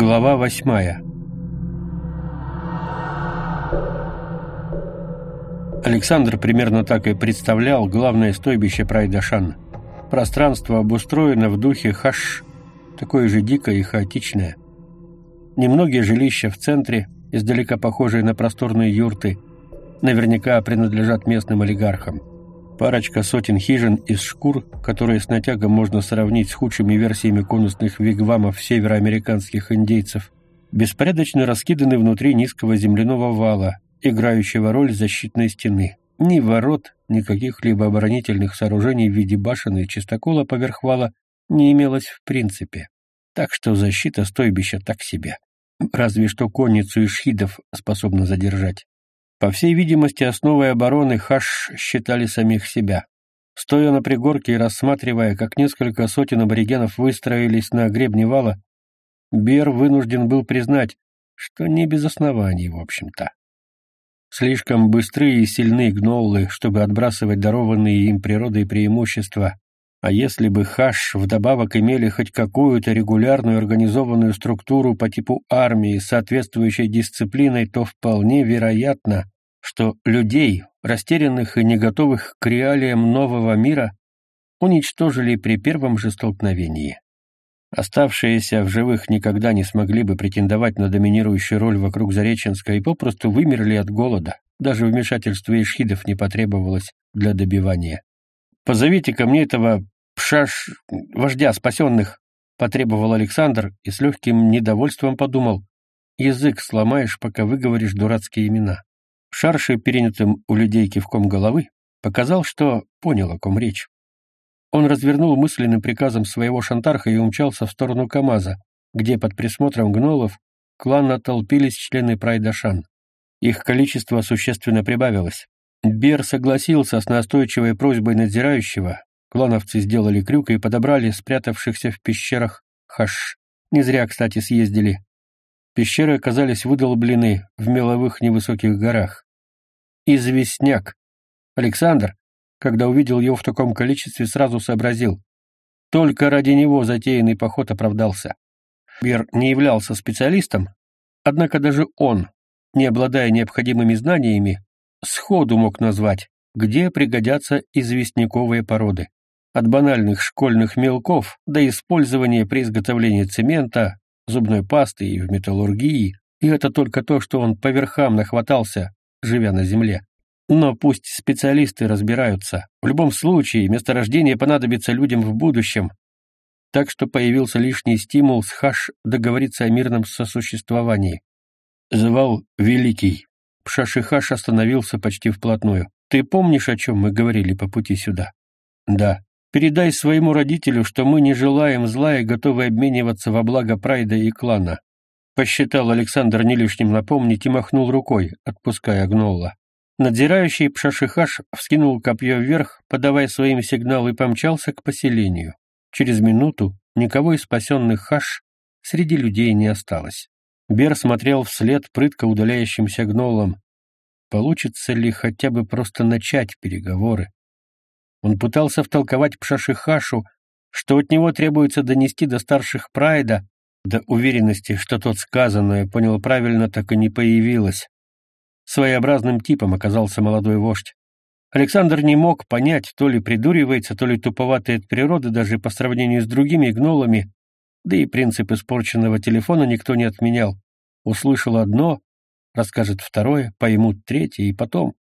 Глава восьмая Александр примерно так и представлял главное стойбище Прайдашан. Пространство обустроено в духе хаш, такое же дикое и хаотичное. Немногие жилища в центре, издалека похожие на просторные юрты, наверняка принадлежат местным олигархам. Парочка сотен хижин из шкур, которые с натягом можно сравнить с худшими версиями конусных вигвамов североамериканских индейцев, беспорядочно раскиданы внутри низкого земляного вала, играющего роль защитной стены. Ни ворот, ни каких-либо оборонительных сооружений в виде башен и чистокола поверх вала не имелось в принципе. Так что защита стойбища так себе. Разве что конницу и шхидов способна задержать. По всей видимости, основой обороны Хаш считали самих себя. Стоя на пригорке и рассматривая, как несколько сотен аборигенов выстроились на гребне вала, Бер вынужден был признать, что не без оснований, в общем-то. Слишком быстрые и сильны гноллы, чтобы отбрасывать дарованные им природой преимущества, а если бы Хаш вдобавок имели хоть какую-то регулярную организованную структуру по типу армии с соответствующей дисциплиной, то вполне вероятно, что людей, растерянных и не готовых к реалиям нового мира, уничтожили при первом же столкновении. Оставшиеся в живых никогда не смогли бы претендовать на доминирующую роль вокруг Зареченска и попросту вымерли от голода. Даже вмешательство ишхидов не потребовалось для добивания. «Позовите ко мне этого пшаш... вождя спасенных», — потребовал Александр и с легким недовольством подумал. «Язык сломаешь, пока выговоришь дурацкие имена». Шарши, перенятым у людей кивком головы, показал, что понял, о ком речь. Он развернул мысленным приказом своего шантарха и умчался в сторону КамАЗа, где под присмотром гнолов клана толпились члены Прайдашан. Их количество существенно прибавилось. Бер согласился с настойчивой просьбой надзирающего. Клановцы сделали крюк и подобрали спрятавшихся в пещерах хаш. Не зря, кстати, съездили. Пещеры оказались выдолблены в меловых невысоких горах. Известняк. Александр, когда увидел его в таком количестве, сразу сообразил. Только ради него затеянный поход оправдался. Бер не являлся специалистом, однако даже он, не обладая необходимыми знаниями, сходу мог назвать, где пригодятся известняковые породы. От банальных школьных мелков до использования при изготовлении цемента, зубной пасты и в металлургии, и это только то, что он по верхам нахватался, живя на земле. Но пусть специалисты разбираются. В любом случае, месторождение понадобится людям в будущем. Так что появился лишний стимул с Хаш договориться о мирном сосуществовании. Звал Великий. Пшашихаш остановился почти вплотную. «Ты помнишь, о чем мы говорили по пути сюда?» «Да. Передай своему родителю, что мы не желаем зла и готовы обмениваться во благо Прайда и клана». Посчитал Александр не лишним напомнить и махнул рукой, отпуская Гнолла. Надзирающий Пшашихаш вскинул копье вверх, подавая своим сигнал, и помчался к поселению. Через минуту никого из спасенных Хаш среди людей не осталось. Бер смотрел вслед прытко удаляющимся гнолам. Получится ли хотя бы просто начать переговоры? Он пытался втолковать Пшашихашу, что от него требуется донести до старших Прайда, до уверенности, что тот сказанное понял правильно, так и не появилось. Своеобразным типом оказался молодой вождь. Александр не мог понять, то ли придуривается, то ли туповатый от природы даже по сравнению с другими гнолами, да и принцип испорченного телефона никто не отменял. Услышал одно, расскажет второе, поймут третье, и потом.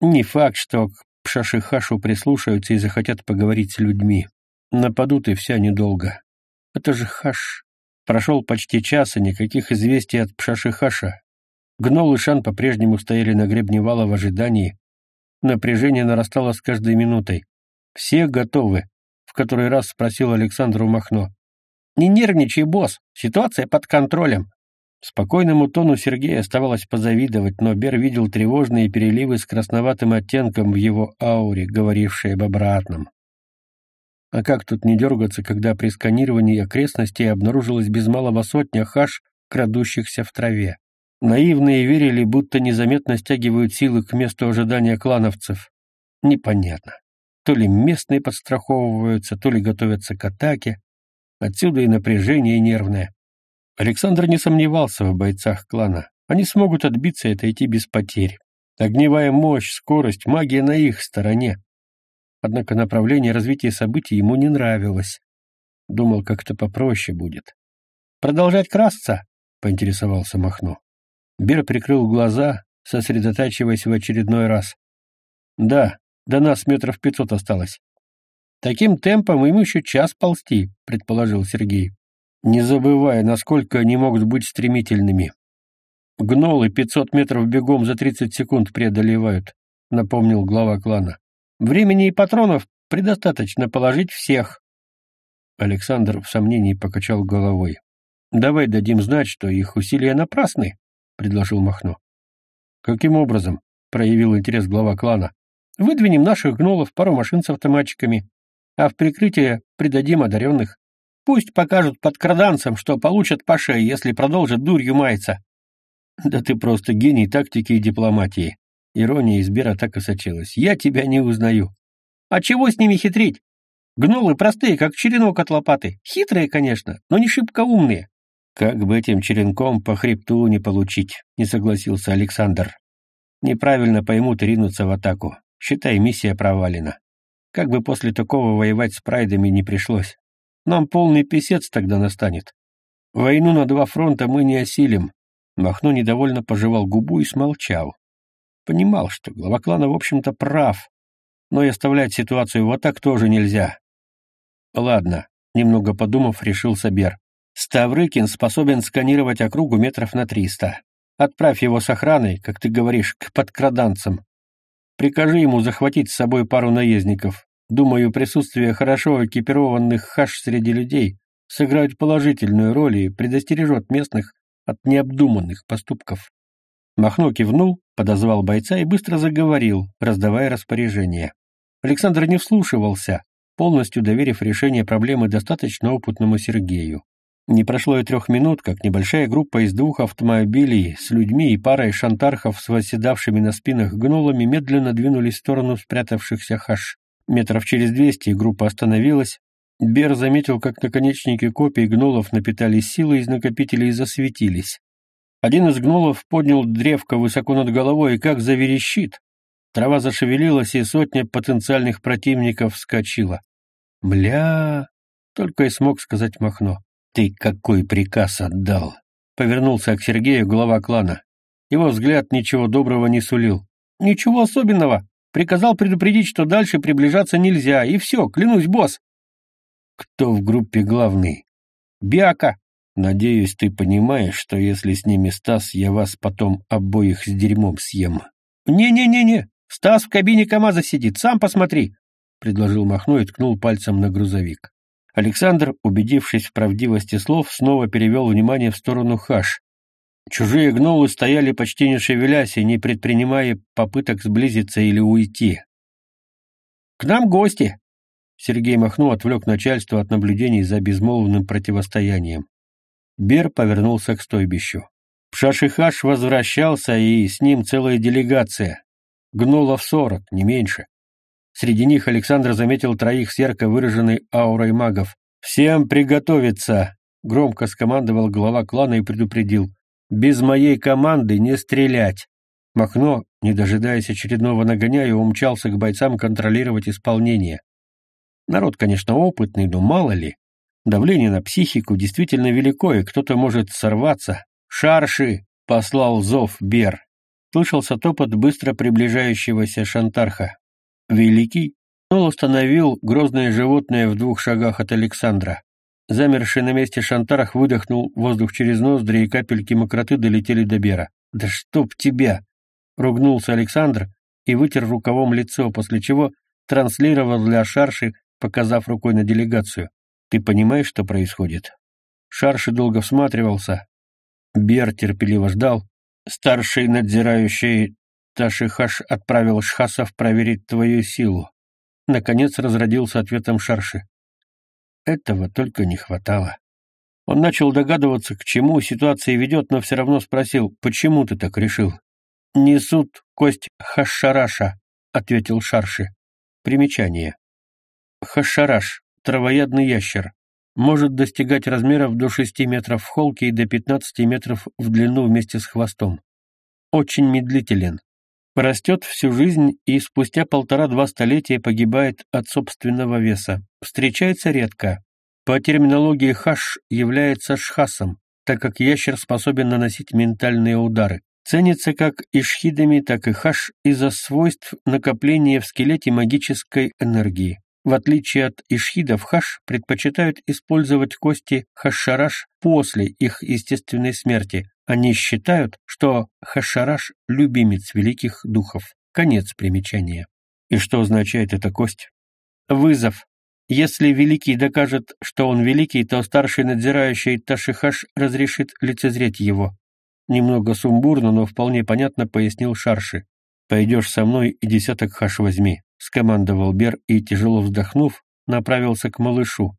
Не факт, что к Пшашихашу прислушаются и захотят поговорить с людьми. Нападут и вся недолго. Это же Хаш. Прошел почти час, и никаких известий от Пшашихаша. Гнол и Шан по-прежнему стояли на гребне вала в ожидании. Напряжение нарастало с каждой минутой. «Все готовы?» — в который раз спросил Александр Махно. «Не нервничай, босс, ситуация под контролем». Спокойному тону Сергея оставалось позавидовать, но Бер видел тревожные переливы с красноватым оттенком в его ауре, говорившие об обратном. А как тут не дергаться, когда при сканировании окрестностей обнаружилось без малого сотня хаш, крадущихся в траве? Наивные верили, будто незаметно стягивают силы к месту ожидания клановцев. Непонятно. То ли местные подстраховываются, то ли готовятся к атаке. Отсюда и напряжение нервное. Александр не сомневался в бойцах клана. Они смогут отбиться и отойти без потерь. Огневая мощь, скорость, магия на их стороне. Однако направление развития событий ему не нравилось. Думал, как-то попроще будет. «Продолжать красться?» — поинтересовался Махно. Бер прикрыл глаза, сосредотачиваясь в очередной раз. «Да, до нас метров пятьсот осталось». «Таким темпом им еще час ползти», — предположил Сергей. «Не забывая, насколько они могут быть стремительными. Гнолы пятьсот метров бегом за тридцать секунд преодолевают», — напомнил глава клана. «Времени и патронов предостаточно положить всех». Александр в сомнении покачал головой. «Давай дадим знать, что их усилия напрасны», — предложил Махно. «Каким образом?» — проявил интерес глава клана. «Выдвинем наших гнолов, пару машин с автоматчиками, а в прикрытие придадим одаренных. Пусть покажут под краданцем, что получат по шее, если продолжат дурью маяться». «Да ты просто гений тактики и дипломатии». Ирония из Бера так и сочилась. «Я тебя не узнаю». «А чего с ними хитрить? Гнолы простые, как черенок от лопаты. Хитрые, конечно, но не шибко умные. Как бы этим черенком по хребту не получить, не согласился Александр. Неправильно поймут и ринутся в атаку. Считай, миссия провалена. Как бы после такого воевать с прайдами не пришлось. Нам полный писец тогда настанет. Войну на два фронта мы не осилим. Махно недовольно пожевал губу и смолчал. Понимал, что глава клана, в общем-то, прав, но и оставлять ситуацию вот так тоже нельзя. Ладно, немного подумав, решил Сабер. Ставрыкин способен сканировать округу метров на триста. Отправь его с охраной, как ты говоришь, к подкраданцам. Прикажи ему захватить с собой пару наездников. Думаю, присутствие хорошо экипированных хаш среди людей сыграет положительную роль и предостережет местных от необдуманных поступков. Махно кивнул, подозвал бойца и быстро заговорил, раздавая распоряжения. Александр не вслушивался, полностью доверив решение проблемы достаточно опытному Сергею. Не прошло и трех минут, как небольшая группа из двух автомобилей с людьми и парой шантархов с восседавшими на спинах гнолами медленно двинулись в сторону спрятавшихся хаш. Метров через двести группа остановилась. Бер заметил, как наконечники копий гнолов напитались силой из накопителей и засветились. Один из гнолов поднял древко высоко над головой и как заверещит. Трава зашевелилась, и сотня потенциальных противников вскочила. «Бля!» — только и смог сказать Махно. «Ты какой приказ отдал?» Повернулся к Сергею глава клана. Его взгляд ничего доброго не сулил. «Ничего особенного. Приказал предупредить, что дальше приближаться нельзя, и все, клянусь, босс». «Кто в группе главный?» «Биака». «Надеюсь, ты понимаешь, что если с ними Стас, я вас потом обоих с дерьмом съем». «Не-не-не-не, Стас в кабине КамАЗа сидит, сам посмотри», — предложил Махно и ткнул пальцем на грузовик. Александр, убедившись в правдивости слов, снова перевел внимание в сторону хаш. Чужие гнолы стояли почти не шевелясь и не предпринимая попыток сблизиться или уйти. «К нам гости!» Сергей Махну отвлек начальство от наблюдений за безмолвным противостоянием. Бер повернулся к стойбищу. Пшашихаш возвращался, и с ним целая делегация. Гнолов сорок, не меньше. Среди них Александр заметил троих с ярко выраженной аурой магов. «Всем приготовиться!» — громко скомандовал глава клана и предупредил. «Без моей команды не стрелять!» Махно, не дожидаясь очередного нагоняя, умчался к бойцам контролировать исполнение. Народ, конечно, опытный, но мало ли. Давление на психику действительно велико, и кто-то может сорваться. «Шарши!» — послал зов Бер. Слышался топот быстро приближающегося шантарха. Великий Нол остановил грозное животное в двух шагах от Александра. Замерший на месте Шантарах выдохнул воздух через ноздри, и капельки мокроты долетели до Бера. «Да чтоб тебя!» — ругнулся Александр и вытер рукавом лицо, после чего транслировал для Шарши, показав рукой на делегацию. «Ты понимаешь, что происходит?» Шарши долго всматривался. Бер терпеливо ждал. Старший надзирающий Ташихаш отправил шхасов проверить твою силу. Наконец разродился ответом Шарши. Этого только не хватало. Он начал догадываться, к чему ситуация ведет, но все равно спросил, почему ты так решил? «Несут кость Хашараша», — ответил Шарши. Примечание. Хашараш — травоядный ящер. может достигать размеров до 6 метров в холке и до 15 метров в длину вместе с хвостом. Очень медлителен. Растет всю жизнь и спустя полтора-два столетия погибает от собственного веса. Встречается редко. По терминологии хаш является шхасом, так как ящер способен наносить ментальные удары. Ценится как ишхидами, так и хаш из-за свойств накопления в скелете магической энергии. В отличие от ишхидов, хаш предпочитают использовать кости хашараш после их естественной смерти. Они считают, что хашараш – любимец великих духов. Конец примечания. И что означает эта кость? Вызов. Если Великий докажет, что он Великий, то старший надзирающий Ташихаш разрешит лицезреть его. Немного сумбурно, но вполне понятно пояснил Шарши. «Пойдешь со мной и десяток хаш возьми», — скомандовал Бер и, тяжело вздохнув, направился к малышу,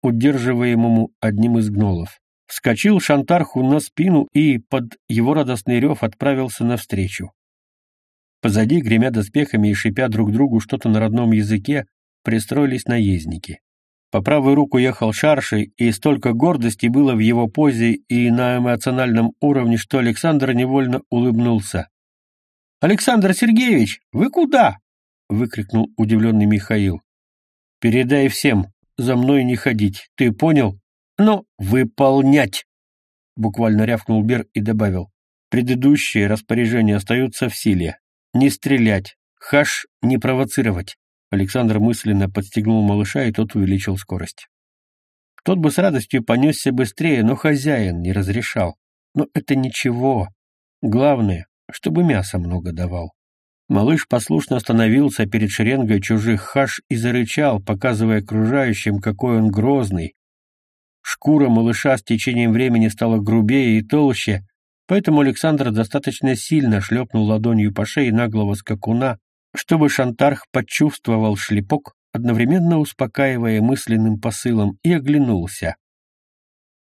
удерживаемому одним из гнолов. Вскочил Шантарху на спину и под его радостный рев отправился навстречу. Позади, гремя доспехами и шипя друг другу что-то на родном языке, пристроились наездники. По правую руку ехал Шарши, и столько гордости было в его позе и на эмоциональном уровне, что Александр невольно улыбнулся. «Александр Сергеевич, вы куда?» — выкрикнул удивленный Михаил. «Передай всем, за мной не ходить, ты понял? Ну, выполнять!» Буквально рявкнул Бер и добавил. «Предыдущие распоряжения остаются в силе. Не стрелять, хаш не провоцировать. Александр мысленно подстегнул малыша, и тот увеличил скорость. Тот бы с радостью понесся быстрее, но хозяин не разрешал. Но это ничего. Главное, чтобы мяса много давал. Малыш послушно остановился перед шеренгой чужих хаш и зарычал, показывая окружающим, какой он грозный. Шкура малыша с течением времени стала грубее и толще, поэтому Александр достаточно сильно шлепнул ладонью по шее наглого скакуна, чтобы Шантарх почувствовал шлепок, одновременно успокаивая мысленным посылом, и оглянулся.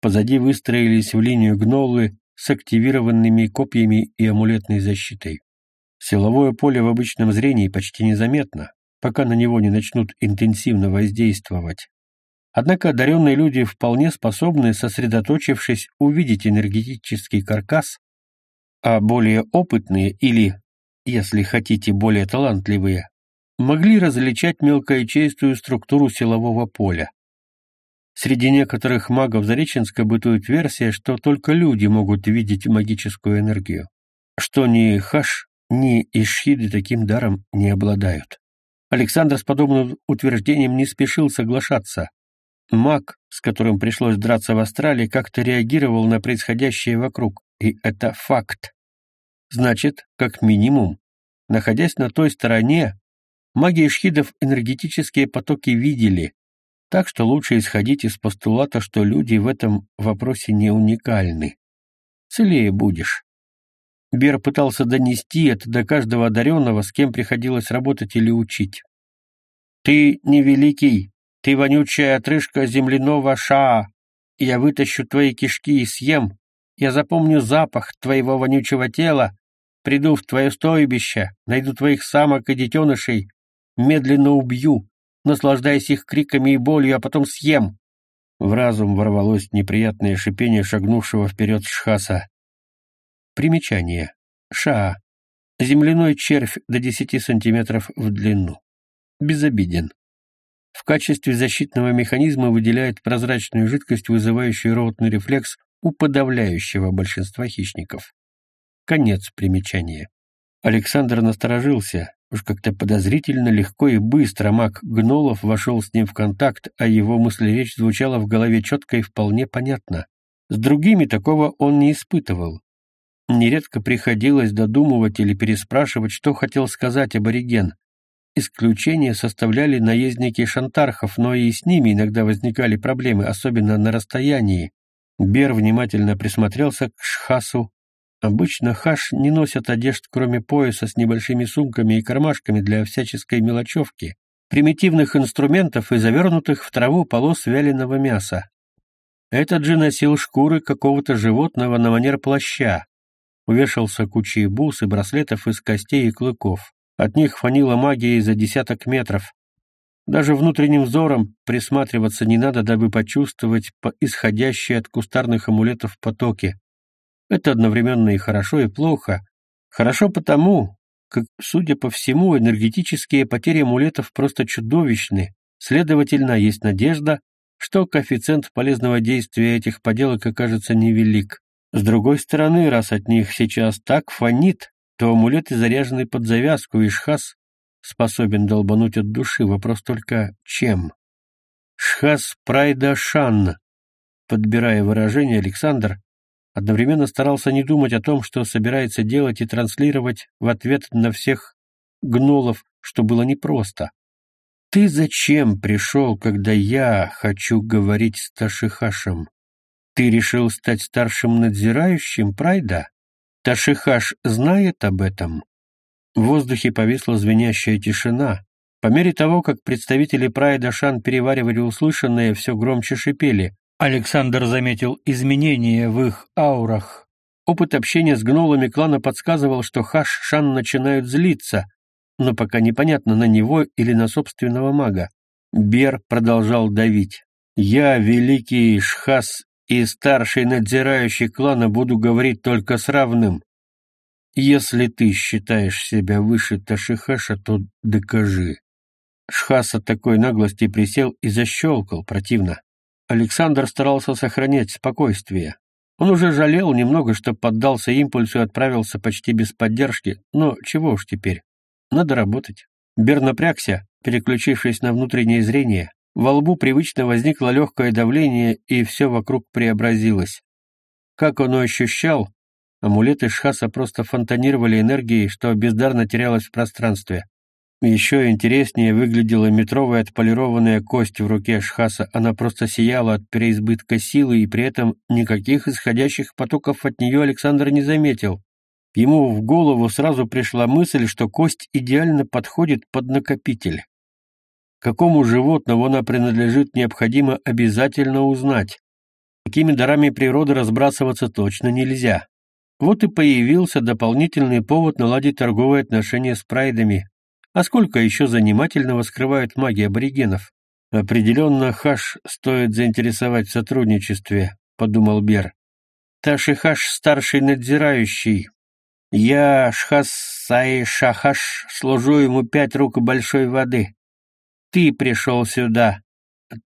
Позади выстроились в линию гнолы с активированными копьями и амулетной защитой. Силовое поле в обычном зрении почти незаметно, пока на него не начнут интенсивно воздействовать. Однако одаренные люди вполне способны, сосредоточившись, увидеть энергетический каркас, а более опытные или если хотите, более талантливые, могли различать мелкоячеистую структуру силового поля. Среди некоторых магов Зареченска бытует версия, что только люди могут видеть магическую энергию, что ни Хаш, ни Ишхиды таким даром не обладают. Александр с подобным утверждением не спешил соглашаться. Маг, с которым пришлось драться в Австралии, как-то реагировал на происходящее вокруг, и это факт. Значит, как минимум, находясь на той стороне, маги шхидов энергетические потоки видели, так что лучше исходить из постулата, что люди в этом вопросе не уникальны. Целее будешь. Бер пытался донести это до каждого одаренного, с кем приходилось работать или учить. «Ты не великий, ты вонючая отрыжка земляного шаа. Я вытащу твои кишки и съем. Я запомню запах твоего вонючего тела Приду в твое стойбище, найду твоих самок и детенышей, медленно убью, наслаждаясь их криками и болью, а потом съем». В разум ворвалось неприятное шипение шагнувшего вперед Шхаса. Примечание. Ша. Земляной червь до 10 сантиметров в длину. Безобиден. В качестве защитного механизма выделяет прозрачную жидкость, вызывающую ротный рефлекс у подавляющего большинства хищников. Конец примечания. Александр насторожился. Уж как-то подозрительно легко и быстро маг Гнолов вошел с ним в контакт, а его мыслеречь звучала в голове четко и вполне понятно. С другими такого он не испытывал. Нередко приходилось додумывать или переспрашивать, что хотел сказать абориген. Исключение составляли наездники шантархов, но и с ними иногда возникали проблемы, особенно на расстоянии. Бер внимательно присмотрелся к Шхасу, Обычно хаш не носят одежд, кроме пояса с небольшими сумками и кармашками для всяческой мелочевки, примитивных инструментов и завернутых в траву полос вяленого мяса. Этот же носил шкуры какого-то животного на манер плаща. Увешался кучей бус и браслетов из костей и клыков. От них фанила магией за десяток метров. Даже внутренним взором присматриваться не надо, дабы почувствовать по исходящие от кустарных амулетов потоки. Это одновременно и хорошо, и плохо. Хорошо потому, как, судя по всему, энергетические потери амулетов просто чудовищны. Следовательно, есть надежда, что коэффициент полезного действия этих поделок окажется невелик. С другой стороны, раз от них сейчас так фонит, то амулеты заряжены под завязку, и Шхас способен долбануть от души. Вопрос только чем? Шхас Прайда Шан, подбирая выражение, Александр одновременно старался не думать о том, что собирается делать и транслировать в ответ на всех гнолов, что было непросто. «Ты зачем пришел, когда я хочу говорить с Ташихашем? Ты решил стать старшим надзирающим Прайда? Ташихаш знает об этом?» В воздухе повисла звенящая тишина. По мере того, как представители Прайда Шан переваривали услышанное, все громче шипели. Александр заметил изменения в их аурах. Опыт общения с гнолами клана подсказывал, что Хаш-Шан начинают злиться, но пока непонятно, на него или на собственного мага. Бер продолжал давить. «Я, великий Шхас и старший надзирающий клана, буду говорить только с равным. Если ты считаешь себя выше Ташихаша, то докажи». Шхас от такой наглости присел и защелкал противно. Александр старался сохранять спокойствие. Он уже жалел немного, что поддался импульсу и отправился почти без поддержки, но чего уж теперь. Надо работать. Бер напрягся, переключившись на внутреннее зрение. Во лбу привычно возникло легкое давление, и все вокруг преобразилось. Как он ощущал, амулеты Шхаса просто фонтанировали энергией, что бездарно терялось в пространстве. Еще интереснее выглядела метровая отполированная кость в руке Шхаса. Она просто сияла от переизбытка силы, и при этом никаких исходящих потоков от нее Александр не заметил. Ему в голову сразу пришла мысль, что кость идеально подходит под накопитель. Какому животному она принадлежит, необходимо обязательно узнать. Такими дарами природы разбрасываться точно нельзя. Вот и появился дополнительный повод наладить торговые отношения с прайдами, а сколько еще занимательного скрывают маги аборигенов? Определенно, Хаш стоит заинтересовать в сотрудничестве, подумал Бер. Таши Хаш старший надзирающий. Я Шхасай Шахаш служу ему пять рук большой воды. Ты пришел сюда.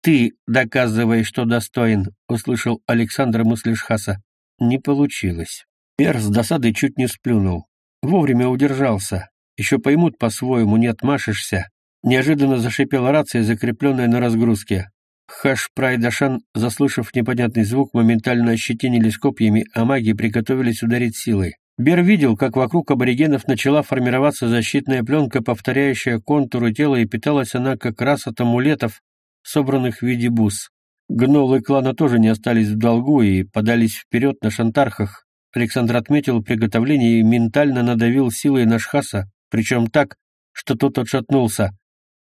Ты доказывай, что достоин, услышал Александр мысли Шхаса. Не получилось. Бер с досадой чуть не сплюнул. Вовремя удержался. Еще поймут по-своему, не отмашешься. Неожиданно зашипела рация, закрепленная на разгрузке. Хаш Прайдашан, заслышав непонятный звук, моментально ощетинились копьями, а маги приготовились ударить силой. Бер видел, как вокруг аборигенов начала формироваться защитная пленка, повторяющая контуры тела, и питалась она как раз от амулетов, собранных в виде бус. Гнолы клана тоже не остались в долгу и подались вперед на шантархах. Александр отметил приготовление и ментально надавил силой на Шхаса, причем так, что тот отшатнулся.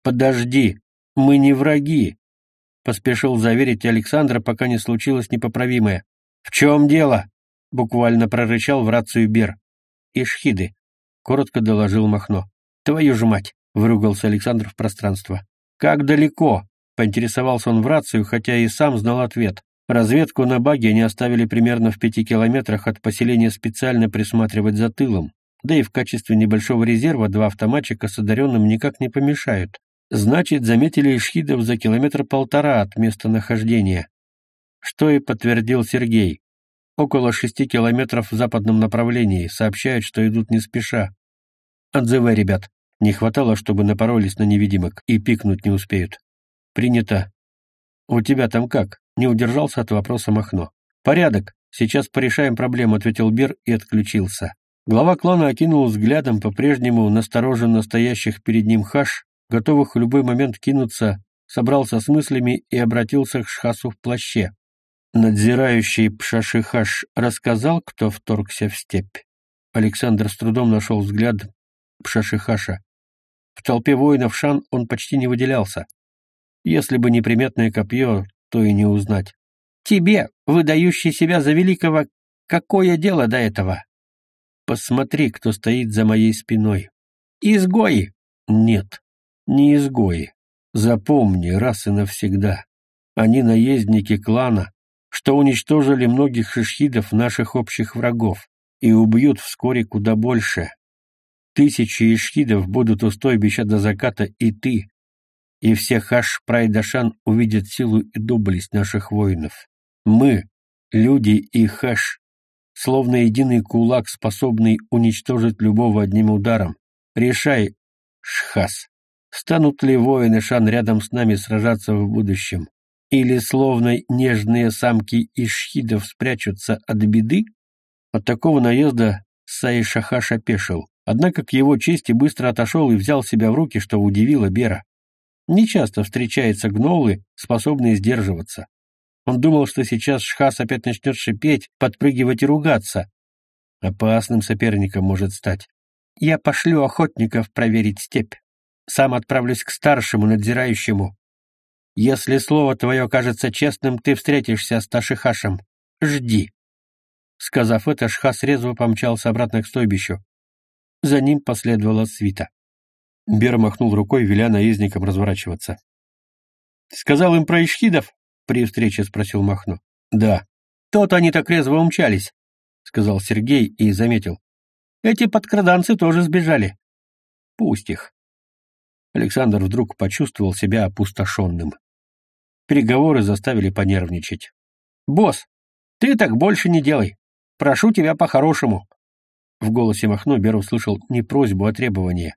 «Подожди, мы не враги», — поспешил заверить Александра, пока не случилось непоправимое. «В чем дело?» — буквально прорычал в рацию Бер. «Ишхиды», — коротко доложил Махно. «Твою же мать!» — выругался Александр в пространство. «Как далеко?» — поинтересовался он в рацию, хотя и сам знал ответ. Разведку на баге они оставили примерно в пяти километрах от поселения специально присматривать за тылом. Да и в качестве небольшого резерва два автоматчика с одаренным никак не помешают. Значит, заметили ишхидов за километр-полтора от места нахождения. Что и подтвердил Сергей. Около шести километров в западном направлении, сообщают, что идут не спеша. Отзывай, ребят. Не хватало, чтобы напоролись на невидимок и пикнуть не успеют. Принято. У тебя там как? Не удержался от вопроса Махно. Порядок. Сейчас порешаем проблему, ответил Бир и отключился. Глава клана окинул взглядом по-прежнему настороженно стоящих перед ним хаш, готовых в любой момент кинуться, собрался с мыслями и обратился к Шхасу в плаще. Надзирающий Пшашихаш рассказал, кто вторгся в степь. Александр с трудом нашел взгляд Пшашихаша. В толпе воинов Шан он почти не выделялся. Если бы неприметное копье, то и не узнать. «Тебе, выдающий себя за великого, какое дело до этого?» Посмотри, кто стоит за моей спиной. Изгои? Нет, не изгои. Запомни раз и навсегда. Они наездники клана, что уничтожили многих шишхидов наших общих врагов и убьют вскоре куда больше. Тысячи ишхидов будут у стойбища до заката, и ты, и все хаш Прайдашан увидят силу и доблесть наших воинов. Мы, люди и хаш, словно единый кулак, способный уничтожить любого одним ударом. Решай, Шхас, станут ли воины Шан рядом с нами сражаться в будущем? Или, словно нежные самки ишхидов, спрячутся от беды? От такого наезда Саишахаш опешил. Однако к его чести быстро отошел и взял себя в руки, что удивило Бера. Нечасто встречаются гнолы, способные сдерживаться. Он думал, что сейчас Шхас опять начнет шипеть, подпрыгивать и ругаться. Опасным соперником может стать. Я пошлю охотников проверить степь. Сам отправлюсь к старшему надзирающему. Если слово твое кажется честным, ты встретишься с Ташихашем. Жди. Сказав это, Шхас резво помчался обратно к стойбищу. За ним последовала свита. Бер махнул рукой, веля наездникам разворачиваться. — Сказал им про ишхидов? — при встрече спросил Махно. — Да. — Тот они так резво умчались, — сказал Сергей и заметил. — Эти подкраданцы тоже сбежали. — Пусть их. Александр вдруг почувствовал себя опустошенным. Переговоры заставили понервничать. — Босс, ты так больше не делай. Прошу тебя по-хорошему. В голосе Махно Бер услышал не просьбу, а требование.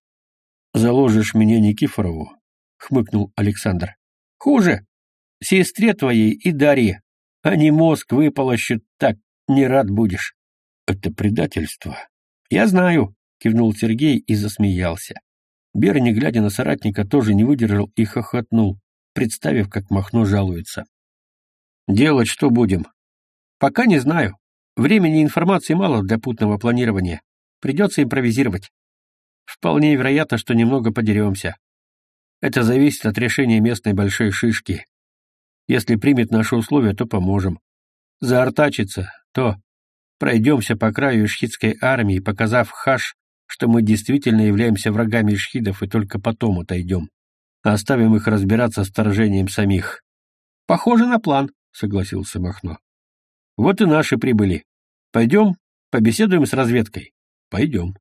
«Заложишь меня Никифорову?» — хмыкнул Александр. «Хуже. Сестре твоей и Дарье. Они мозг выполощут так, не рад будешь». «Это предательство». «Я знаю», — кивнул Сергей и засмеялся. Бер, не глядя на соратника, тоже не выдержал и хохотнул, представив, как Махно жалуется. «Делать что будем?» «Пока не знаю. Времени и информации мало для путного планирования. Придется импровизировать. Вполне вероятно, что немного подеремся. Это зависит от решения местной большой шишки. Если примет наши условия, то поможем. Заортачится, то пройдемся по краю ишхидской армии, показав хаш, что мы действительно являемся врагами ишхидов и только потом отойдем. Оставим их разбираться с вторжением самих. — Похоже на план, — согласился Махно. Вот и наши прибыли. Пойдем, побеседуем с разведкой. Пойдем.